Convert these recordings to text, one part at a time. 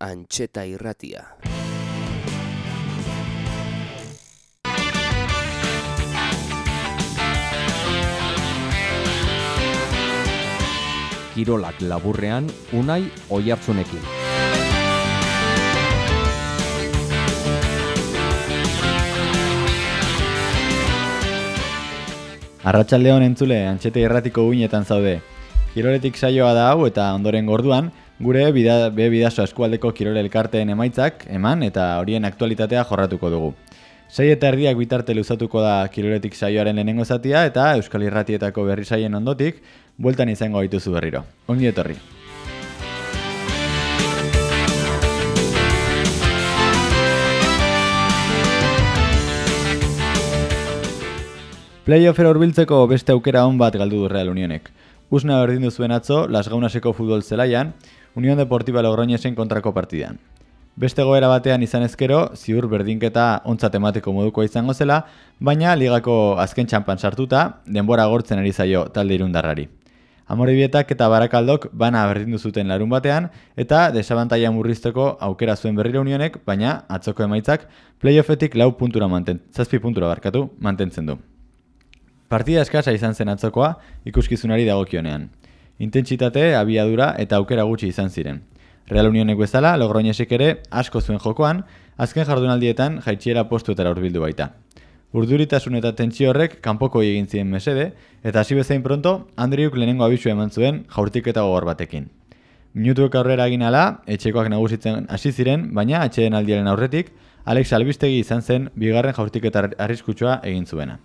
Antxeta irratia. Kirolak laburrean, unai oiartzunekin. Arratxaldeon entzule, antxete irratiko guinetan zaude. Kiroletik saioa da hau eta ondoren gorduan, gure bida, eskualdeko kirole elkarteen emaitzak eman eta horien aktualitatea jorratuko dugu. Sei eta erdiak bitarte luzatuko da kiroletik saioaren lehenengo zatia eta Euskal Irratietako berri saien ondotik, bueltan izango dituzu berriro. Ongi etorri. Playoffera hurbiltzeko beste aukera on bat galdu du Real Unionek. Usna berdindu zuen atzo Las Gaunaseko futbol zelaian, Unión Deportiva Logroñesen kontrako partidan. Beste goera batean izan ezkero, ziur berdinketa ontzat emateko moduko izango zela, baina ligako azken txampan sartuta, denbora gortzen ari zaio talde irundarrari. Amoribietak eta barakaldok bana berdindu zuten larun batean, eta desabantaia murrizteko aukera zuen berriro unionek, baina atzoko emaitzak playoffetik lau puntura manten, zazpi puntura barkatu mantentzen du. Partida eskasa izan zen atzokoa ikuskizunari dagokionean. Intentsitate, abiadura eta aukera gutxi izan ziren. Real Unionek bezala, Logroñesek ere asko zuen jokoan, azken jardunaldietan jaitxiera postuetara hurbildu baita. Urduritasun eta tentsio horrek kanpoko egin ziren mesede, eta hasi bezain pronto, Andriuk lehenengo abisu eman zuen jaurtik eta gogor batekin. Minutuek aurrera egin ala, etxekoak nagusitzen hasi ziren, baina atxeen aldiaren aurretik, Alex Albistegi izan zen bigarren jaurtik eta arriskutsua egin zuena.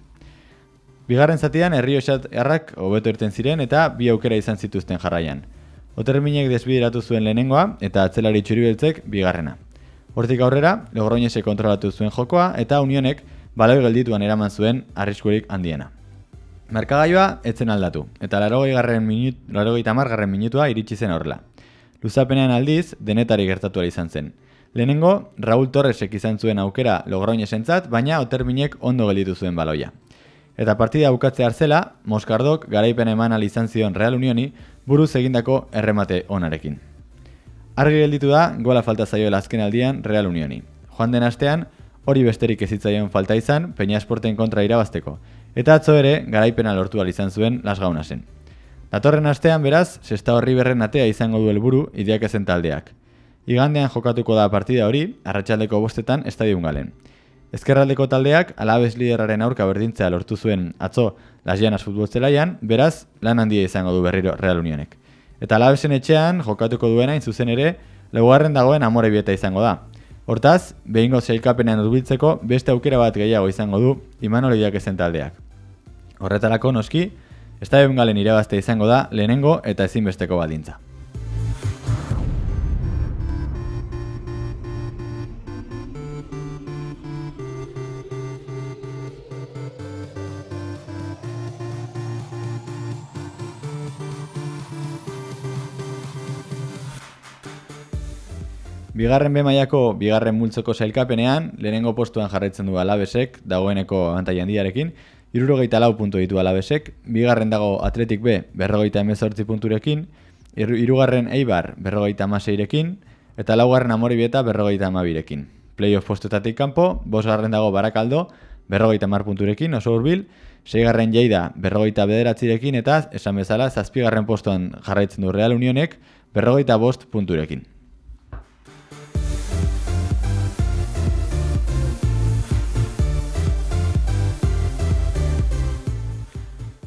Bigarren zatian herri errak hobeto irten ziren eta bi aukera izan zituzten jarraian. Oterminek desbideratu zuen lehenengoa eta atzelari txuribeltzek bigarrena. Hortik aurrera, Logroñese kontrolatu zuen jokoa eta Unionek baloi geldituan eraman zuen arriskurik handiena. Merkagaioa etzen aldatu eta larogei garren minut, larogei garren minutua iritsi zen horrela. Luzapenean aldiz, denetari gertatu izan zen. Lehenengo, Raúl Torresek izan zuen aukera Logroñesentzat, baina Oterminek ondo gelditu zuen baloia. Eta partida bukatze hartzela, Moskardok garaipen eman izan zion Real Unioni buruz egindako erremate onarekin. Argi gelditu da, gola falta zaioela azken aldian Real Unioni. Joan den astean, hori besterik ezitzaion falta izan, Peña Esporten kontra irabazteko. Eta atzo ere, garaipena lortu izan zuen Las Gaunasen. Datorren astean beraz, sexta horri berren atea izango du helburu idiak ezen taldeak. Igandean jokatuko da partida hori, arratsaldeko bostetan estadion galen. Ezkerraldeko taldeak alabez lideraren aurka berdintzea lortu zuen atzo Las Llanas futbol zelaian, beraz lan handia izango du berriro Real Unionek. Eta alabezen etxean jokatuko duena zuzen ere, legugarren dagoen amore bieta izango da. Hortaz, behingo zeilkapenean urbiltzeko beste aukera bat gehiago izango du Imanoliak ezen taldeak. Horretarako noski, Estadio galen irabazte izango da lehenengo eta ezinbesteko baldintza. Bigarren B mailako bigarren multzoko sailkapenean, lehenengo postuan jarraitzen du Alabesek, dagoeneko abantai handiarekin, irurogeita lau puntu ditu Alabesek, bigarren dago Atletik B, berrogeita emezortzi punturekin, irugarren Eibar, berrogeita amaseirekin, eta laugarren berrogeita amabirekin. Playoff postutatik kanpo, bosgarren dago Barakaldo, berrogeita mar punturekin, oso hurbil, seigarren berrogeita bederatzirekin, eta esan bezala, zazpigarren postuan jarraitzen du Real Unionek, berrogeita bost punturekin.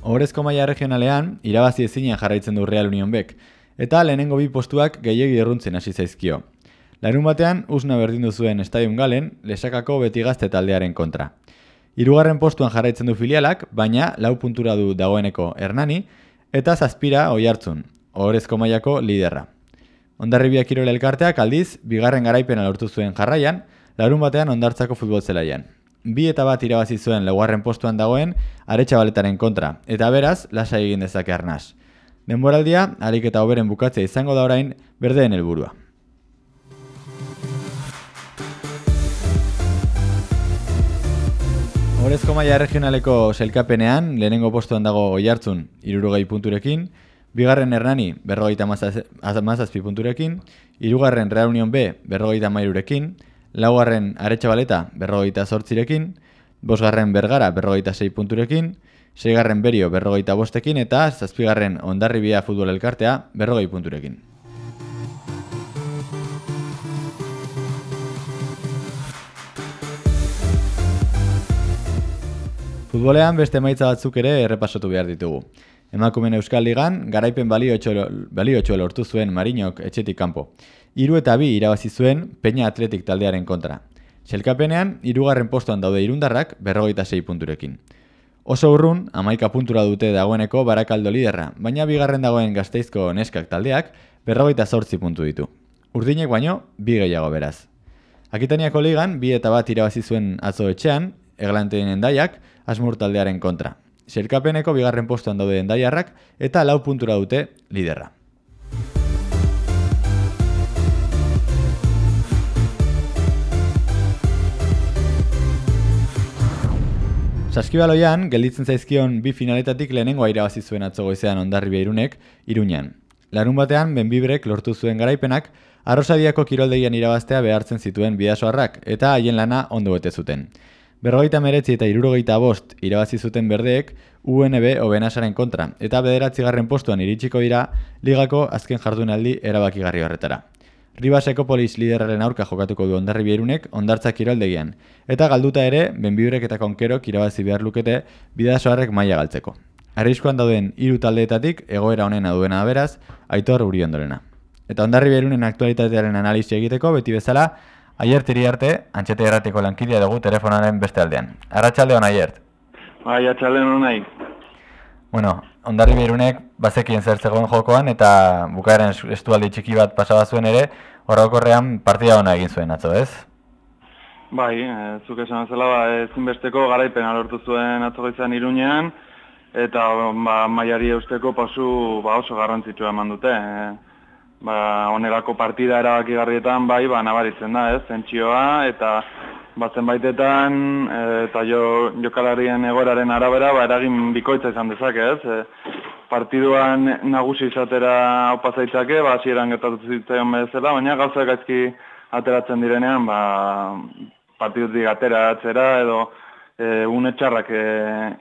Horezko maila regionalean, irabazi ezinean jarraitzen du Real Union Bek, eta lehenengo bi postuak gehiegi erruntzen hasi zaizkio. Larun batean, usna berdindu zuen Estadion Galen, lesakako beti gazte taldearen kontra. Hirugarren postuan jarraitzen du filialak, baina lau puntura du dagoeneko Hernani, eta zazpira oi hartzun, horrezko mailako liderra. Ondarribiak kirole elkarteak aldiz, bigarren garaipena lortu zuen jarraian, larun batean ondartzako futbol zelaian bi eta bat irabazi zuen leguarren postuan dagoen aretsa baletaren kontra, eta beraz, lasa egin dezake arnaz. Denboraldia, harik eta oberen bukatzea izango da orain, berdeen helburua. Horezko maila regionaleko selkapenean, lehenengo postuan dago oi hartzun, irurugei punturekin, bigarren Hernani berrogeita mazazpi punturekin, irugarren Real Union B berrogeita mairurekin, laugarren Aretxabaleta berrogeita sortzirekin, bosgarren Bergara berrogeita sei punturekin, seigarren Berio berrogeita bostekin eta zazpigarren Ondarribia futbol elkartea berrogei punturekin. Futbolean beste maitza batzuk ere errepasatu behar ditugu. Emakumen Euskal Ligan, garaipen baliotxo lortu zuen Marinok etxetik kanpo. Hiru eta bi irabazi zuen Peña Atletik taldearen kontra. Txelkapenean, hirugarren postuan daude irundarrak berrogeita sei punturekin. Oso urrun, amaika puntura dute dagoeneko barakaldo liderra, baina bigarren dagoen gazteizko neskak taldeak berrogeita zortzi puntu ditu. Urdinek baino, bi gehiago beraz. Akitaniako ligan, bi eta bat irabazi zuen atzo etxean, eglanteen endaiak, asmur taldearen kontra. Zerkapeneko bigarren postuan daude endaiarrak eta lau puntura dute liderra. Saskibaloian, gelditzen zaizkion bi finaletatik lehenengo irabazi zuen atzogoizean ondarri behirunek, iruñan. Larun batean, benbibrek lortu zuen garaipenak, arrosadiako kiroldegian irabaztea behartzen zituen bidasoarrak, eta haien lana ondo bete zuten. Berrogeita meretzi eta irurogeita bost irabazi zuten berdeek UNB obenasaren kontra, eta bederatzi garren postuan iritsiko dira ligako azken jardunaldi erabakigarri horretara. Ribas Ekopolis lideraren aurka jokatuko du ondarri bierunek ondartzak kiroldegian, eta galduta ere, benbiurek eta konkerok irabazi behar lukete bidasoarrek maila galtzeko. Arriskoan dauden hiru taldeetatik egoera honena duena beraz, aitor uri ondorena. Eta ondarri bierunen aktualitatearen analizi egiteko, beti bezala, Aiert iri arte, antxete erratiko lankidea dugu telefonaren beste aldean. Arratxalde hon, Aiert? Bai, atxalde hon nahi. Bueno, ondarri behirunek bazekien zer zegoen jokoan eta bukaeren estualdi txiki bat pasaba zuen ere, horrokorrean partida hona egin zuen atzo, ez? Bai, e, zuk esan zela, ba, ezinbesteko garaipen alortu zuen atzo izan irunean, eta ba, maiari eusteko pasu ba, oso garrantzitsua eman dute. E, ba, onelako partida erabaki garrietan bai, ba, nabaritzen da, ez, zentxioa, eta batzen baitetan, e, eta jo, jokalarien egoraren arabera, ba, eragin bikoitza izan dezake, ez, e, partiduan nagusi izatera haupa zaitzake, ba, asieran gertatu zitzaion bezala, baina gauza gaizki ateratzen direnean, ba, partidutik ateratzera edo e, unetxarrak e,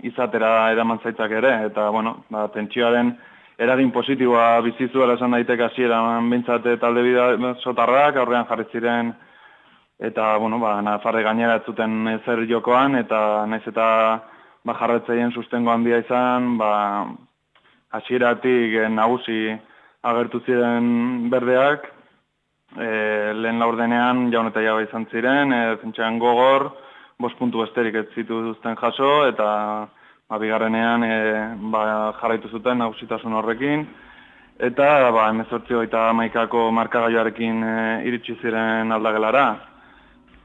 izatera eraman zaitzak ere, eta, bueno, ba, tentsioaren eragin positiboa bizizuela esan daiteke hasieran bintzate talde bida sotarrak, aurrean jarri ziren eta, bueno, ba, nafarre gainera zuten zer jokoan, eta naiz eta ba, jarretzeien sustengo handia izan, ba, hasieratik nagusi agertu ziren berdeak, e, lehen laurdenean jaun eta jaba izan ziren, e, gogor, bost puntu besterik ez zituzten jaso, eta ba, bigarrenean e, ba, jarraitu zuten nagusitasun horrekin, eta ba, emezortzio eta maikako markagaiarekin e, iritsi ziren aldagelara.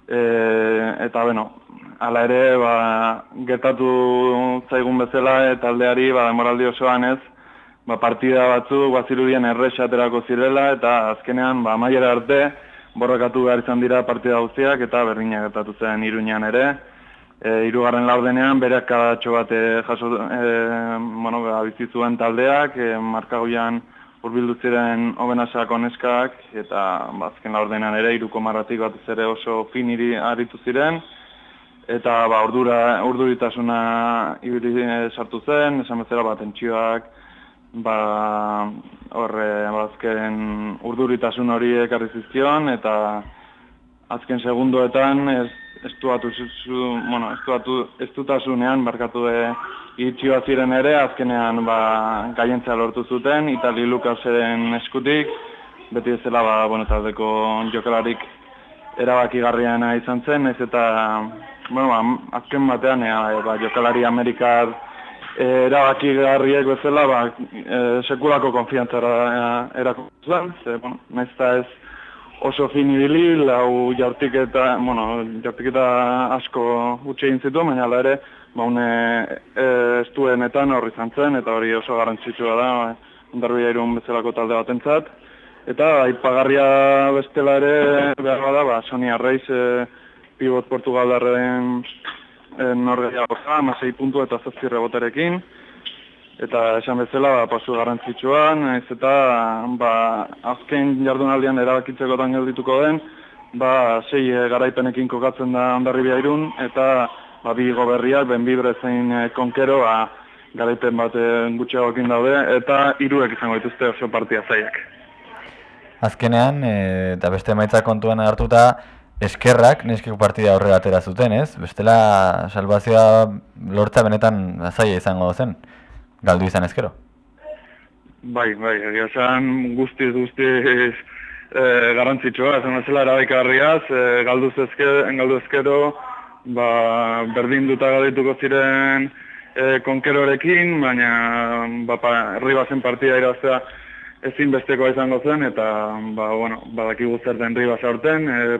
E, eta, bueno, ala ere, ba, gertatu zaigun bezala, eta aldeari, ba, demoraldi osoan ez, ba, partida batzu, bazirudien errexaterako zirela, eta azkenean, ba, maiera arte, borrakatu behar izan dira partida guztiak, eta berdina gertatu zen iruñan ere, e, irugarren laurdenean berak kadatxo bat e, jaso e, bueno, ba, zuen taldeak, e, markagoian urbildu ziren obenasako neskak, eta bazken ba, laurdenean ere iruko marratik bat ere oso finiri aritu ziren, eta ba, urdura, urduritasuna ibili e, sartu zen, esan bezala bat entxioak, ba, horre, bazken urduritasun hori ekarri zizkion, eta azken segundoetan ez estuatu bueno, estuatu estutasunean barkatu de itxioa ziren ere azkenean ba gaientzia lortu zuten Itali Lucasren eskutik. Beti ezela ba bueno taldeko jokalarik erabakigarriana izan zen ez eta bueno ba, azken batean ea, ba, jokalari Amerikar e, erabakigarriek bezala ba e, sekulako konfiantzara erakutzen ze bueno naiz ez oso fin ibili, lau jartik eta, bueno, jartik eta asko utxe egin zitu, baina ala ere, ba, une e, estuenetan horri zantzen, eta hori oso garrantzitsua da, ondarbia irun bezalako talde batentzat. Eta aipagarria bestela ere, behar bada, ba, Sonia Reis, e, pivot Portugaldarren e, norgeia goza, amasei puntu eta zazpi. Eta esan bezala ba, pasu garrantzitsuan, ez eta ba, azken jardunaldian erabakitzekotan geldituko den, ba, sei e, garaipenekin kokatzen da ondarri irun, eta ba, bi goberriak, benbibre zein konkero, ba, garaipen bat gutxeagokin daude, eta hiruek izango dituzte oso partia zaiak. Azkenean, e, eta beste maitza kontuan hartuta, eskerrak neskeko partida aurrera atera zuten, ez? Bestela salvazioa lortza benetan zaila izango zen, galdu izan ezkero. Bai, bai, egia esan guztiz, guztiz e, garantzitsua, esan bezala erabaikagarriaz, e, galdu, galdu ezkero, ba, berdin duta galdituko ziren e, konkerorekin, baina ba, pa, ribazen partida iraztea ezin besteko izango zen, eta ba, bueno, badakigu zer den ribaz aurten, e,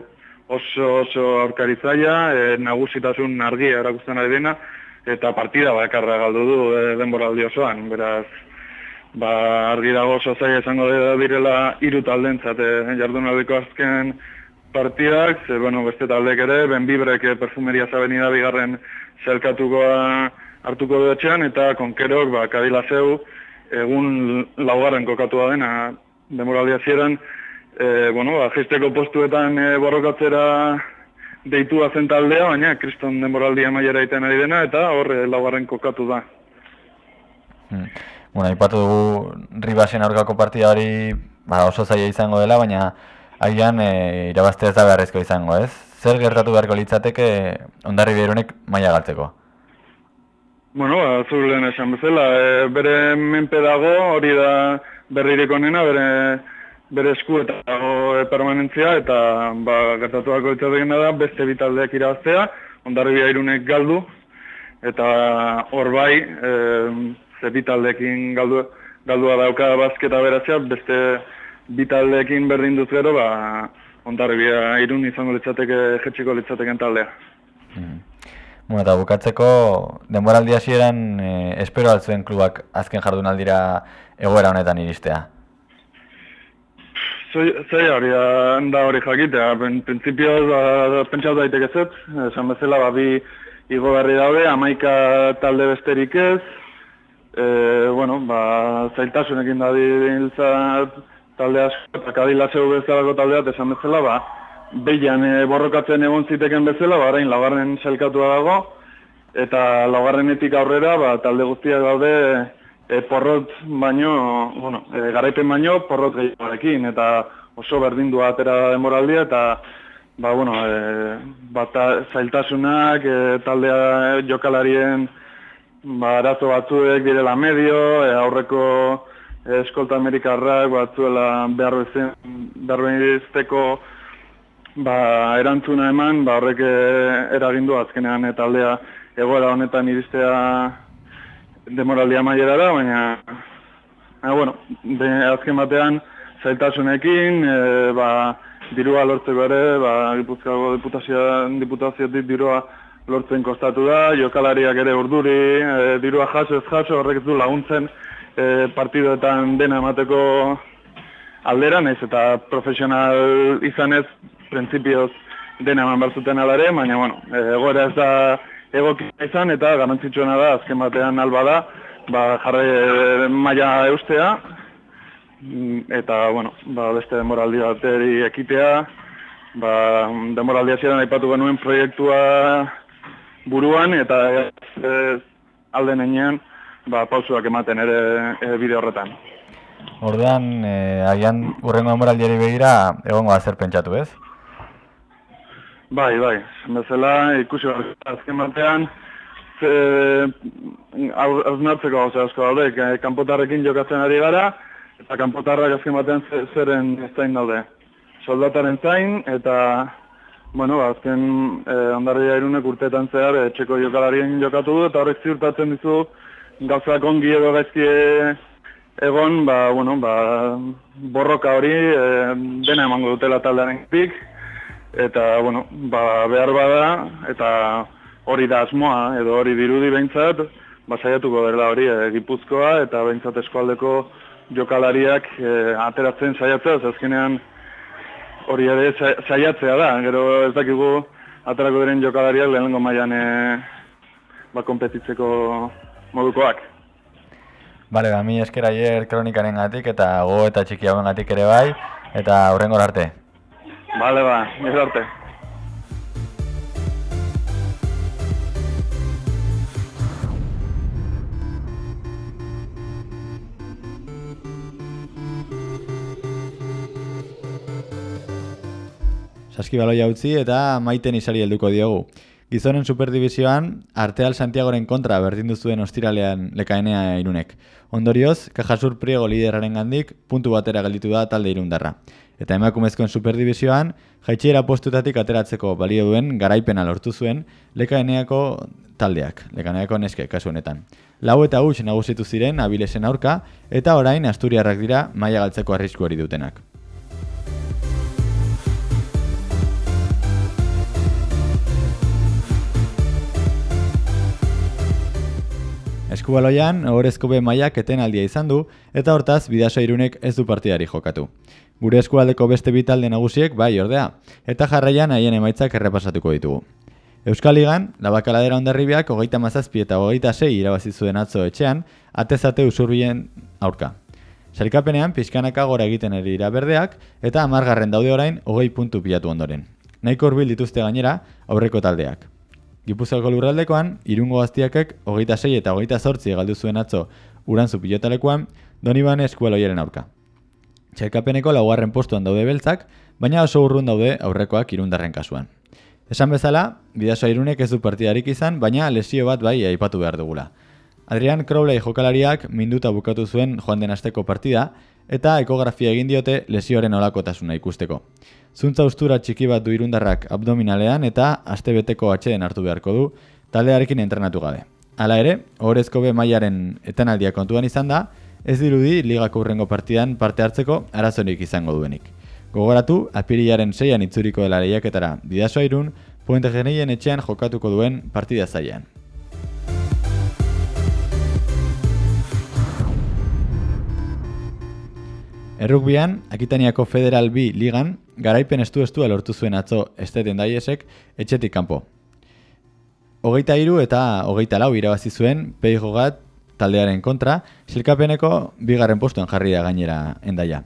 oso oso aurkari zaila, e, nagusitasun argia erakusten ari dena, eta partida bakarra galdu du e, denboraldi osoan, beraz, ba, argi dago oso zaila izango direla hiru taldentzat e, jardunaldiko azken partidak, ze, bueno, beste taldek ere, benbibrek e, perfumeria zabenida bigarren zelkatukoa hartuko dutxean, eta konkerok, ba, kadila zeu, egun laugarren kokatua dena, demoraldia ziren, e, bueno, ba, postuetan e, borrokatzera deitu zen taldea, baina kriston demoraldia maiera iten ari dena, eta hor e, laugarren kokatu da. Hmm. Bueno, ipatu dugu Ribasen aurkako partida hori ba, oso zaila izango dela, baina agian e, irabazte ez da beharrezko izango, ez? Zer gertatu beharko litzateke ondarri behirunek maila galtzeko? Bueno, ba, zuren esan bezala, e, bere menpe dago, hori da berririk onena, bere bere esku eta e, permanentzia eta ba, gertatuako itzatekena da beste bitaldeak irabaztea, ondarri irunek galdu eta hor bai e, ze bitaldeekin galdu, galdua dauka bazketa beratzea, beste bitaldeekin berdin duz gero, ba, ondarri irun izango litzateke jetxiko litzateken taldea. Mm. Bueno, eta bukatzeko, denboraldi hasieran e, espero altzuen klubak azken jardunaldira egoera honetan iristea. Zei hori da hori jakitea, prinsipioz ba, pentsatu daiteke zet, esan bezala ba, bi igo berri daude, amaika talde besterik ez, e, bueno, ba, zailtasunekin da diltza talde asko, eta kadila zeu bezalako taldeat esan bezala, ba, behian e, borrokatzen egon ziteken bezala, ba, arain lagarren selkatu dago, eta lagarrenetik aurrera, ba, talde guztiak daude, e, porrot baino, bueno, e, garaipen baino porrot gehiagoarekin eta oso berdindu atera demoraldia eta ba, bueno, e, bata, zailtasunak e, taldea jokalarien ba, arazo batzuek direla medio, e, aurreko eskolta amerikarrak batzuela behar bezen, behar ba, erantzuna eman, ba, horrek eragindu azkenean taldea egoera honetan iristea demoraldia maiera da, baina baina, bueno, de, azken batean zaitasunekin, e, ba, dirua lortzeko ere, ba, Gipuzkoako diputazioa, diputazioetik dirua lortzen kostatu da, jokalariak ere urduri, e, dirua jaso ez jaso, horrek du laguntzen e, partidoetan dena emateko alderan, ez eta profesional izanez, printzipioz dena eman barzuten alare, baina, bueno, e, ez da egokia izan eta garantzitsuena da azken batean alba da ba, jarre maila eustea mm, eta bueno, ba, beste demoraldi bateri ekitea ba, demoraldia ziren aipatu genuen proiektua buruan eta ez, alde nenean ba, pausuak ematen ere e, bide horretan. Ordean, e, agian urrengo demoraldiari begira egongo da zer pentsatu ez? Bai, bai, bezala ikusi azken batean, hausnartzeko hau asko daude, kanpotarrekin jokatzen ari gara, eta kanpotarrak azken batean zeren zain daude. Soldataren zain, eta, bueno, azken eh, ondarria irunek urteetan zehar, etxeko jokalarien jokatu du, eta horrek ziurtatzen dizu, gauzak ongi edo gaizki egon, ba, bueno, ba, borroka hori, eh, dena emango dutela taldearen pik, eta bueno, ba, behar bada eta hori da asmoa edo hori dirudi behintzat ba, saiatuko dela hori e, Gipuzkoa eta behintzat eskualdeko jokalariak e, ateratzen saiatzea, azkenean hori ere saiatzea da, gero ez dakigu aterako diren jokalariak lehenengo mailan e, ba, kompetitzeko modukoak. Bale, ba, mi eskera aier kronikaren gatik eta go eta txiki hauen gatik ere bai, eta aurrengor arte. Bale, ba, arte. Saskibaloia utzi eta maiten isari helduko diogu. Gizonen superdivisioan, Arteal Santiagoren kontra berdindu zuen ostiralean lekaenea irunek. Ondorioz, Kajasur Priego lideraren gandik, puntu batera gelditu da talde irundarra. Eta emakumezkoen superdivisioan, jaitxiera postutatik ateratzeko balio duen garaipena lortu zuen lekaeneako taldeak, lekaeneako neske kasu honetan. Lau eta huts nagusitu ziren abilesen aurka, eta orain Asturiarrak dira maila galtzeko arrisku hori dutenak. Eskubaloian, horrezko be mailak etenaldia izan du, eta hortaz, bidaso irunek ez du partidari jokatu. Gure eskualdeko beste bitalde nagusiek bai ordea, eta jarraian haien emaitzak errepasatuko ditugu. Euskal Ligan, labakaladera ondarribiak hogeita mazazpi eta hogeita sei irabazi zuen atzo etxean, atezate usurbien aurka. Sarikapenean, pixkanaka gora egiten eri berdeak, eta amargarren daude orain, hogei puntu pilatu ondoren. Naiko urbil dituzte gainera, aurreko taldeak. Gipuzkoako lurraldekoan, irungo gaztiakek hogeita sei eta hogeita zortzi galdu zuen atzo urantzu pilotalekoan, doni bane eskualoiaren aurka. Txaikapeneko laugarren postuan daude beltzak, baina oso urrun daude aurrekoak irundarren kasuan. Esan bezala, bidasoa irunek ez du partidarik izan, baina lesio bat bai aipatu behar dugula. Adrian Crowley jokalariak minduta bukatu zuen joan den asteko partida, eta ekografia egin diote lesioaren olakotasuna ikusteko. Zuntza ustura txiki bat du irundarrak abdominalean eta astebeteko atxeden hartu beharko du taldearekin entrenatu gabe. Hala ere, horrezko be mailaren etenaldia kontuan izan da, ez dirudi ligako urrengo partidan parte hartzeko arazonik izango duenik. Gogoratu, apirilaren seian itzuriko dela lehiaketara bidasoa irun, puente geneien etxean jokatuko duen partida zaian. Errukbian, Akitaniako Federal B ligan, garaipen estu estu lortu zuen atzo esteten daiesek etxetik kanpo. Hogeita iru eta hogeita lau irabazi zuen pei jogat taldearen kontra, silkapeneko bigarren postuen jarri da gainera endaia.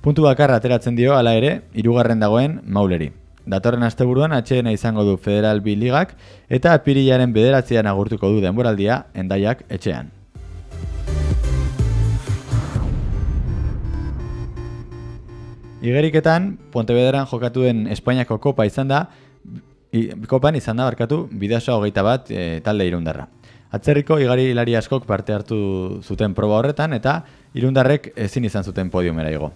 Puntu bakarra ateratzen dio, hala ere, hirugarren dagoen mauleri. Datorren asteburuan atxeena izango du Federal B ligak eta apirilaren bederatzean agurtuko du denboraldia endaiak etxean. Igeriketan, Pontebederan jokatu den Espainiako kopa izan da, kopan izan da barkatu bidasoa hogeita bat e, talde irundarra. Atzerriko igari hilari askok parte hartu zuten proba horretan eta irundarrek ezin izan zuten podiumera igo.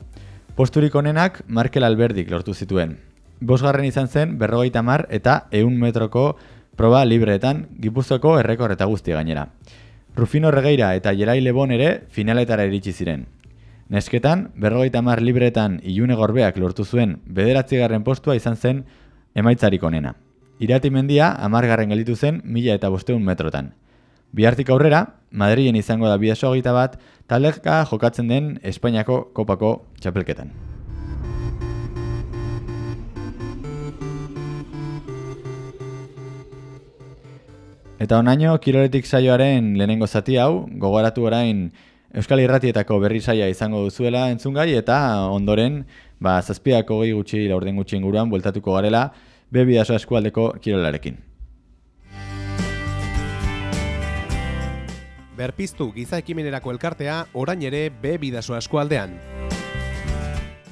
Posturik onenak Markel Alberdik lortu zituen. Bosgarren izan zen berrogeita mar eta eun metroko proba libreetan gipuztoko errekor eta guzti gainera. Rufino Regeira eta Jerai Lebon ere finaletara iritsi ziren. Nesketan, berrogeita mar libretan ilune gorbeak lortu zuen bederatzigarren postua izan zen emaitzarik onena. Irati mendia amargarren gelditu zen mila eta bosteun metrotan. Bihartik aurrera, Madrien izango da bidaso gita bat, taldeka jokatzen den Espainiako kopako txapelketan. Eta onaino, kiroletik saioaren lehenengo zati hau, gogoratu orain Euskal Irratietako berri saia izango duzuela entzungai eta ondoren ba, zazpiako gehi gutxi laurden gutxi inguruan bueltatuko garela bebidaso eskualdeko kirolarekin. Berpiztu giza ekimenerako elkartea orain ere bebidaso eskualdean.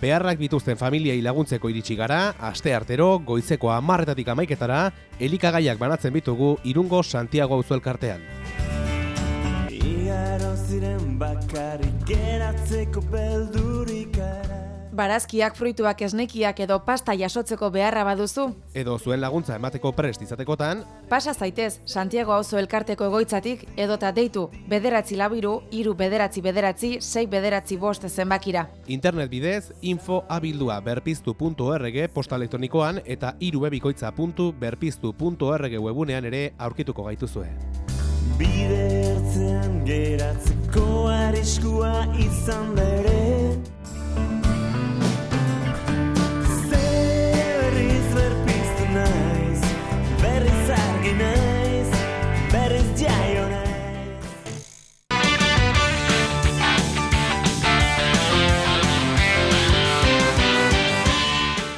Beharrak bituzten familiai laguntzeko iritsi gara, aste artero, goizeko amarretatik amaiketara, elikagaiak banatzen bitugu irungo Santiago auzo elkartean ziren bakarrik geratzeko beldurik Barazkiak, fruituak, esnekiak edo pasta jasotzeko beharra baduzu. Edo zuen laguntza emateko prest izatekotan. Pasa zaitez, Santiago auzo elkarteko egoitzatik edota deitu bederatzi labiru, iru bederatzi bederatzi, sei bederatzi bost zenbakira. Internet bidez, info abildua berpiztu.org posta elektronikoan eta irubebikoitza.berpiztu.org webunean ere aurkituko gaituzue. Bidertzen geratzeko arriskua izan bere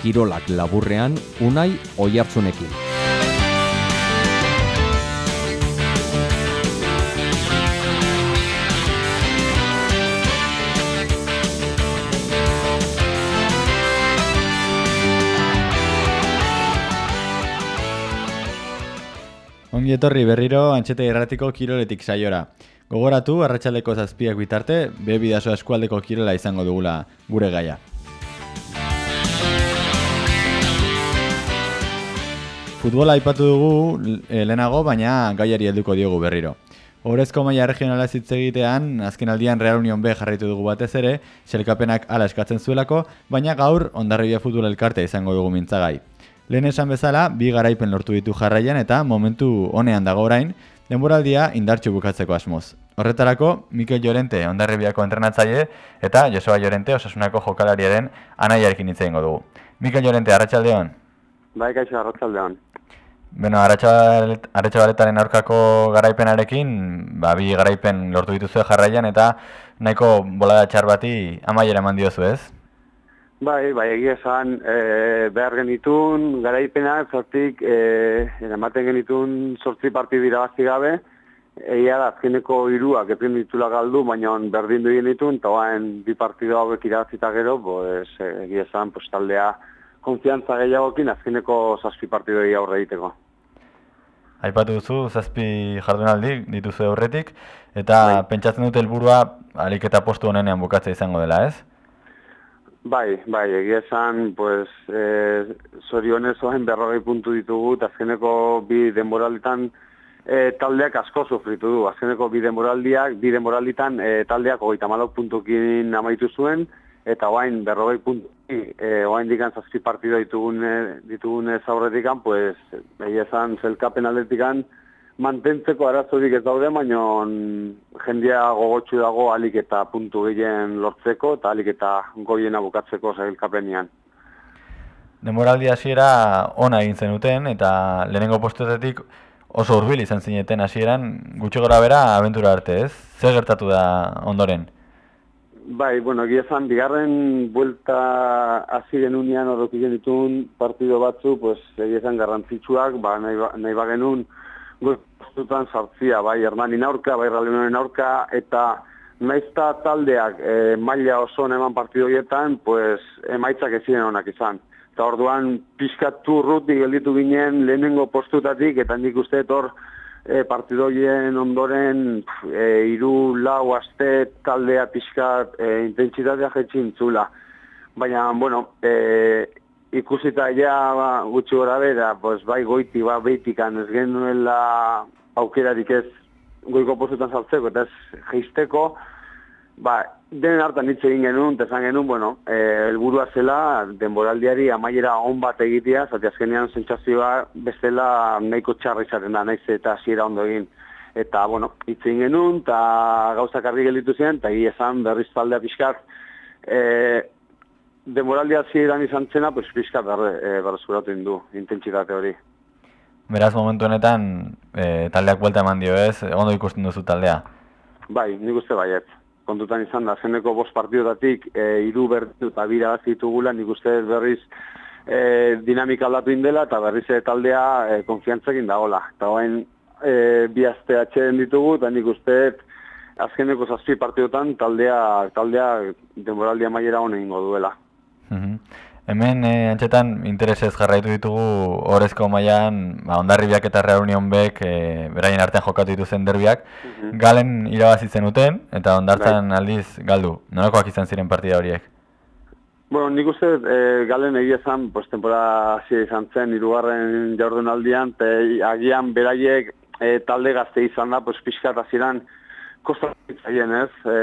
Kirolak laburrean Unai Oihartzunekin. Ongi etorri berriro antxete erratiko kiroletik saiora. Gogoratu, arratsaldeko zazpiak bitarte, be bidazo eskualdeko kirola izango dugula gure gaia. Futbola aipatu dugu e, lehenago, baina gaiari helduko diogu berriro. Horezko maila regionala hitz egitean, azken aldian Real Union B jarraitu dugu batez ere, selkapenak ala eskatzen zuelako, baina gaur ondarribia futbol elkarte izango dugu mintzagai. Lehen esan bezala, bi garaipen lortu ditu jarraian eta momentu honean dago orain, denboraldia indartxu bukatzeko asmoz. Horretarako, Mikel Llorente ondarribiako entrenatzaile eta Joseba Llorente osasunako jokalariaren anaiarekin hitz egingo dugu. Mikel Llorente, arratsaldeon. Bai, kaixo, arratsaldeon. Beno, arratxabaletaren aurkako garaipenarekin, ba, bi garaipen lortu dituzu jarraian eta nahiko bolada txar bati amaiera eman diozu ez? Bai, bai, egia esan, e, behar genitun, garaipenak, zortik, e, ematen genitun sortzi partidu irabazi gabe, egia da, azkeneko iruak epin ditula galdu, baina berdin du genitun, eta bi partidu hauek irabazita gero, pues, egia esan, pues, taldea konfiantza gehiagokin azkeneko zazpi partidu aurre egiteko. Aipatu duzu, zazpi jardunaldi dituzu aurretik, eta bai. pentsatzen dute helburua alik eta postu honenean bukatzea izango dela, ez? Bai, bai, egia esan, pues, e, zorionez oain berrogei puntu ditugu, eta azkeneko bi denboralditan e, taldeak asko sufritu du. Azkeneko bi denboraldiak, bi denboralditan e, taldeak ogeita malok puntukin amaitu zuen, eta oain berrogei puntu, e, oain dikan zazki partido ditugun, ditugun aurretikan, pues, egia esan, zelkapen aldetikan, mantentzeko arazorik ez daude, baina jendia gogotsu dago alik eta puntu gehien lortzeko eta alik eta goiena bukatzeko zailkapenian. Demoraldi hasiera ona egin zenuten eta lehenengo postuetetik oso hurbil izan zineten hasieran gutxi gora bera abentura arte ez? Zer gertatu da ondoren? Bai, bueno, egia zan, bigarren buelta hasi genunean horreki genitun partido batzu, pues, egia zan garrantzitsuak, ba, nahi, ba, nahi bagenun, postutan sartzia, bai, Hernanin aurka, bai, Ralionen aurka, eta naizta taldeak e, maila oso eman partidu horietan, pues, emaitzak ezinen honak izan. Eta orduan, pixkatu rutik gelditu ginen lehenengo postutatik, eta nik uste hor e, partidu ondoren e, iru, lau, aste, taldea pixkat e, intentsitatea jetxin zula. Baina, bueno, e, ikusita ja ba, gutxi gora bera, pues, bai goiti, ba, beitikan ez genuela aukerarik ez goiko postutan saltzeko, eta ez geisteko, ba, denen hartan hitz egin genuen, eta esan genuen, bueno, e, elburua zela, denboraldiari amaiera on bat egitea, zati azkenean zentzazioa bestela nahiko txarra izaten da, naiz eta hasiera ondo egin. Eta, bueno, hitz egin genuen, eta gauzak argi gelditu ziren, eta esan berriz taldea pixkat, e, demoraldia hasieran izan zena, pues pizka berre eh berzuratu du intentsitate hori. Beraz momentu honetan e, taldeak vuelta eman dio, ez? Ondo ikusten duzu taldea. Bai, nik uste baiet. Kontutan izan da zeneko bost partidotatik eh hiru bertu eta bira bazitugula, nik uste berriz e, dinamika aldatu indela eta berriz taldea e, konfiantzekin dagola. Eta orain e, bi aste atxeden ditugu eta nik uste azkeneko zazpi partidotan taldea taldea demoraldia maiera honen ingo duela. Mhm. Hemen e, antxetan interesez jarraitu ditugu horrezko mailan ba, ondarribiak eta reunion bek e, beraien artean jokatu dituzen derbiak. Mhm. Galen irabazitzen uten eta ondartzan bai. aldiz galdu. Nolakoak izan ziren partida horiek? Bueno, nik uste e, galen egia zan, pues, tempora hasi izan zen, irugarren jaurden aldian, te, agian beraiek e, talde gazte izan da, pues, pixkat aziran, kostatzen ez, e,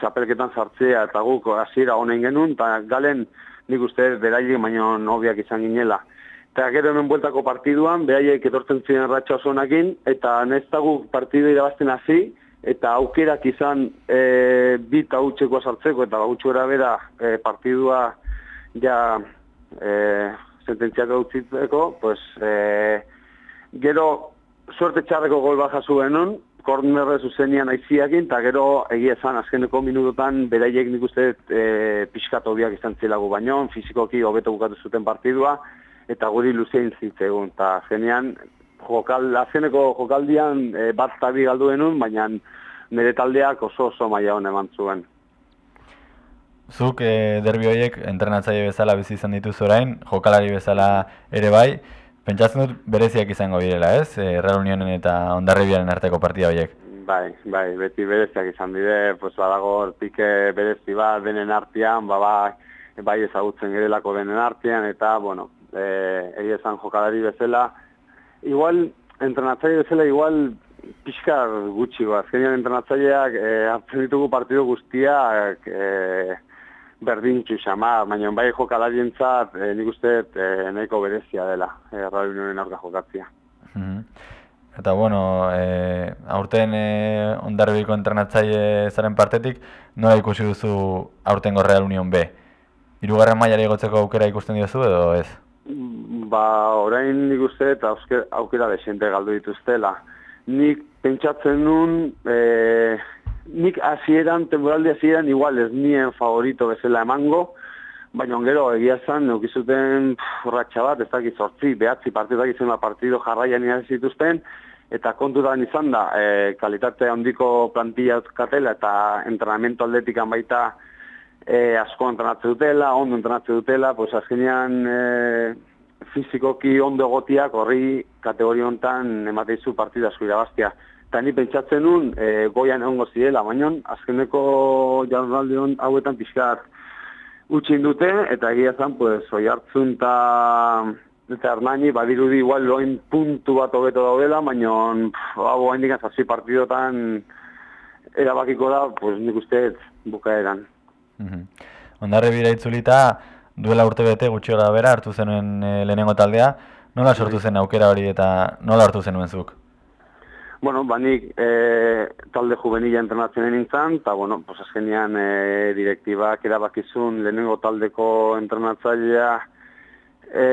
txapelketan sartzea eta guk hasiera honen genuen, eta galen nik uste beraiek baino nobiak izan ginela. Eta gero hemen bueltako partiduan, beraiek etortzen ziren ratxa oso eta guk partidu irabazten hasi, eta aukerak izan e, bit hautseko sartzeko, eta gutxu bera e, partidua ja e, sententziak pues, e, gero suerte txarreko gol baja zuen kornerre zuzenian aiziakin, eta gero egia esan azkeneko minutotan beraiek nik uste e, pixkat hobiak izan zilagu baino, fizikoki hobeto bukatu zuten partidua, eta guri luzein zitzegun, eta azkenean jokal, azkeneko jokaldian e, bat tabi galdu denun, baina nire taldeak oso oso maila hon eman zuen. Zuk e, derbi horiek entrenatzaile bezala bizi izan dituzu orain, jokalari bezala ere bai, Pentsatzen dut bereziak izango direla, ez? E, Real Unionen eta Ondarribiaren arteko partida horiek. Bai, bai, beti bereziak izan dire, pues badago pike berezi bat denen artean, ba, ba, bai ezagutzen gerelako denen artean, eta, bueno, e, egi esan jokalari bezala, igual, entrenatzaile bezala, igual, pixka gutxi bat, azkenian entrenatzaileak, e, hartzen ditugu partidu guztiak, e, berdintxu xama, baina bai jokalarientzat e, nik uste e, nahiko berezia dela, e, eh, Unionen aurka jokatzia. Mhm. Eta bueno, e, aurten e, ondarbiko entrenatzaile zaren partetik, nola ikusi duzu aurtengo Real Union B? Irugarren mailari gotzeko aukera ikusten diozu edo ez? Ba, orain nik uste eta aukera desente galdu dituztela. Nik pentsatzen nun, e, nik hasieran temporaldi hasieran igual ez nien favorito bezala emango, baina ongero egia zan, neukizuten urratxa bat, ez dakit sortzi, behatzi partidak izan partido jarraian nire zituzten, eta kontutan izan da, e, kalitate handiko plantilla katela eta entrenamiento atletikan baita e, asko entrenatze dutela, ondo entrenatze dutela, pues azkenean e, fizikoki ondo gotiak horri kategoria hontan emateizu partida asko irabaztia. Eta ni pentsatzen nun, e, goian egongo zirela, baina azkeneko jardunaldi hauetan pixkat utxin dute, eta egia zen, pues, oi hartzun eta eta Armani badirudi igual loin puntu bat hobeto daudela, baina hau hain dikaz hasi partidotan erabakiko da, pues, nik uste bukaeran. Mm -hmm. Ondarre bira itzulita, duela urte bete gutxi gara bera hartu zenuen e, lehenengo taldea, nola sortu zen aukera hori eta nola hartu zenuen zuk? Bueno, banik e, talde juvenila entrenatzen nintzen, eta, bueno, pues azkenian e, direktibak erabakizun lehenengo taldeko entrenatzailea e,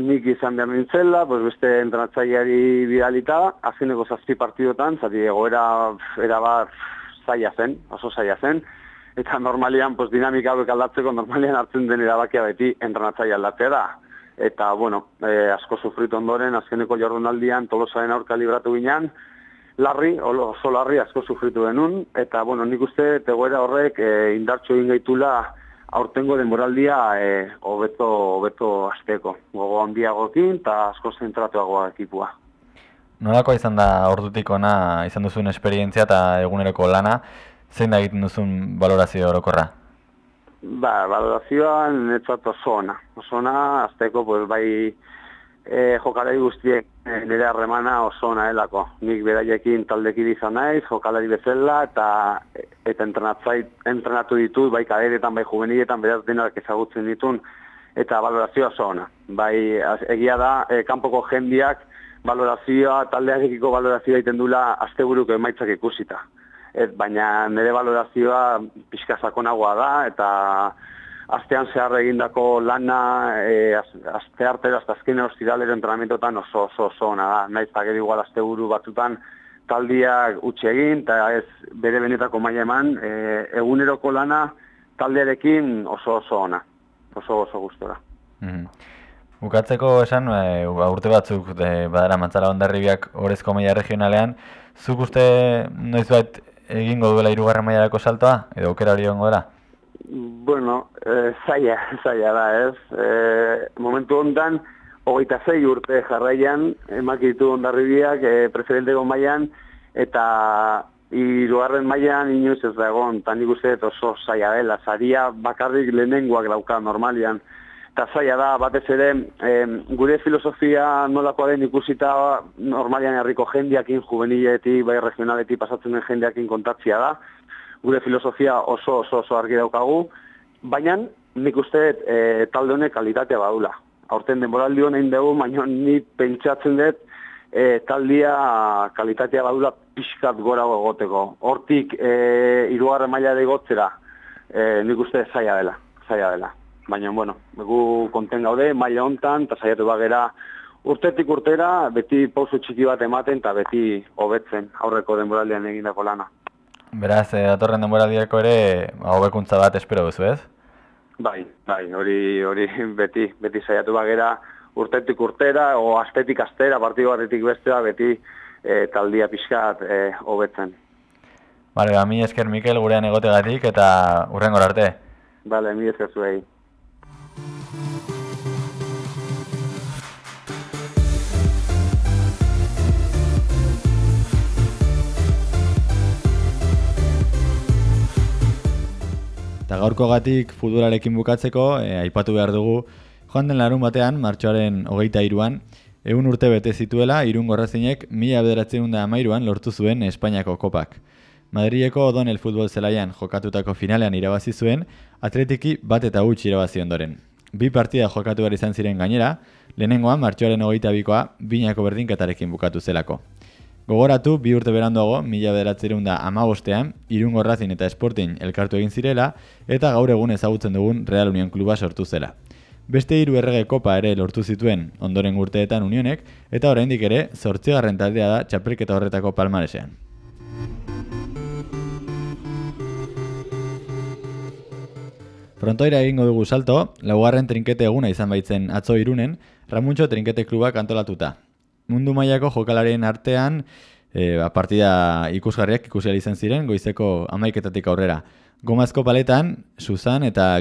nik izan behar nintzela, pues beste entrenatzaileari bidalita, azkeneko zazpi partidotan, zati egoera erabat zaila zen, oso zaila zen, eta normalian, pues dinamika hauek aldatzeko, normalian hartzen den erabakia beti entrenatzaile aldatzea da eta bueno, e, asko sufritu ondoren azkeneko jardunaldian Tolosaren aurka libratu ginean, larri, oso larri asko sufritu denun, eta bueno, nik uste tegoera horrek e, indartxo egin gaitula aurtengo denboraldia e, hobeto hobeto asteko. Gogo handiagokin eta asko zentratuagoa ekipua. Nolako izan da ordutik ona izan duzun esperientzia eta eguneroko lana, zein da egiten duzun valorazio orokorra? Ba, valorazioan netzat oso ona. Oso ona, azteko, pues, bai e, jokalari guztiek e, nire harremana oso ona helako. Nik beraiekin taldeki izan naiz, jokalari bezala, eta eta entrenatu ditut, bai kaderetan, bai juveniletan, beraz denak ezagutzen ditun, eta valorazioa oso ona. Bai, egia da, e, kanpoko jendiak, valorazioa, taldeakiko valorazioa egiten dula asteburuko emaitzak ikusita et, baina nire valorazioa pixka sakonagoa da, eta astean zehar egindako lana e, aste artero, azta azkene hostiralero entrenamentotan oso oso oso ona da, nahiz pageri igual aste buru batzutan taldiak utxe egin, eta ez bere benetako maila eman, e, eguneroko lana taldearekin oso oso ona, oso oso gustora. Mm Bukatzeko esan, e, urte batzuk e, badara mantzala ondarribiak orezko maila regionalean, zuk uste noiz bat egingo duela irugarren mailarako saltoa, edo aukera hori ongo dela? Bueno, e, zaila, zaila da, ez? E, momentu hontan, hogeita zei urte jarraian, emakitu ondarribiak, e, preferenteko mailan, eta irugarren mailan inoiz ez da egon, tan uste oso zaila dela, zaria bakarrik lehenengoak dauka normalian, eta zaila da, batez ere, gure filosofia nolakoa den ikusita normalian herriko jendiakin, juveniletik, bai regionaletik pasatzen den jendiakin kontatzia da, gure filosofia oso oso oso argi daukagu, baina nik uste e, talde honek kalitatea badula. Aurten denboraldi honein dugu, baina ni pentsatzen dut e, taldia kalitatea badula pixkat gora goteko. Hortik e, irugarren maila egotzera, e, nik uste zaila dela, zaila dela baina, bueno, gu konten gaude, maila hontan, eta saiatu bagera urtetik urtera beti pauso txiki bat ematen eta beti hobetzen aurreko denboraldian egindako lana. Beraz, e, datorren denboraldiako ere ba, hobekuntza bat espero duzu, ez? Bai, bai, hori hori beti beti saiatu bagera urtetik urtera o astetik astera partidu batetik bestera beti e, taldia pixkat eh, hobetzen. Bale, ba, mi esker Mikel gurean egotegatik eta urrengor arte. Bale, mi esker zuei. Gaurkogatik futbolarekin bukatzeko, e, aipatu behar dugu, joan den larun batean, martxoaren hogeita iruan, egun urte bete zituela, irun gorrazinek mila bederatzen da amairuan lortu zuen Espainiako kopak. Madrileko O'Donnell futbol zelaian jokatutako finalean irabazi zuen, atletiki bat eta gutxi irabazi ondoren. Bi partida jokatu behar izan ziren gainera, lehenengoan martxoaren hogeita bikoa, binako berdinketarekin bukatu zelako. Gogoratu, bi urte beranduago, mila bederatzerun da amabostean, irungo razin eta esportin elkartu egin zirela, eta gaur egun ezagutzen dugun Real Union Kluba sortu zela. Beste hiru errege kopa ere lortu zituen ondoren urteetan unionek, eta oraindik ere, zortzigarren taldea da txapelketa horretako palmaresean. Frontoira egingo dugu salto, laugarren trinkete eguna izan baitzen atzo irunen, Ramuntxo trinkete klubak antolatuta mundu mailako jokalaren artean e, partida ikusgarriak ikusi izan ziren goizeko amaiketatik aurrera. Gomazko paletan, Susan eta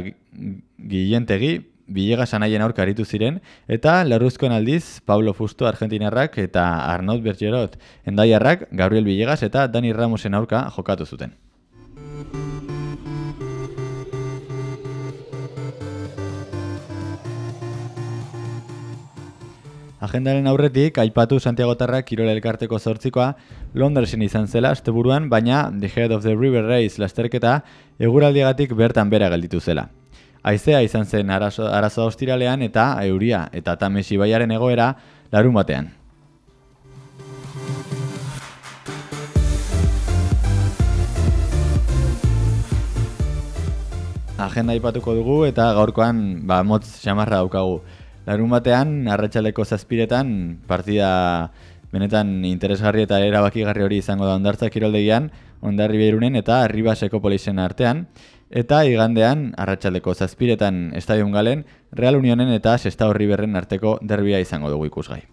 Gillentegi bilega sanaien aurka aritu ziren, eta larruzkoen aldiz, Pablo Fusto Argentinarrak eta Arnaud Bergerot endaiarrak, Gabriel Villegas eta Dani Ramosen aurka jokatu zuten. Agendaren aurretik, aipatu Santiago Tarra Kirola Elkarteko zortzikoa Londresen izan zela, asteburuan, baina The Head of the River Race lasterketa eguraldiagatik bertan bera gelditu zela. Aizea izan zen arazo, ostiralean eta euria eta tamesi baiaren egoera larun batean. Agenda aipatuko dugu eta gaurkoan ba, motz xamarra daukagu. Larun batean, arratsaleko zazpiretan, partida benetan interesgarri eta erabakigarri hori izango da ondartza kiroldegian, ondarri behirunen eta arribaseko polisen artean, eta igandean, arratsaldeko zazpiretan estadion galen, Real Unionen eta Sesta Horri Berren arteko derbia izango dugu ikusgai.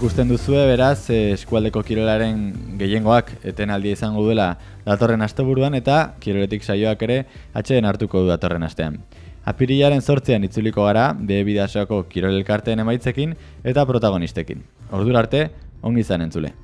Ikusten duzue beraz eh, eskualdeko kirolaren gehiengoak etenaldi izango duela datorren asteburuan eta kiroletik saioak ere atxeden hartuko du datorren astean. Apirilaren sortzean itzuliko gara, behe bidasoko kirolelkarteen emaitzekin eta protagonistekin. Ordura arte, ongi izan entzule.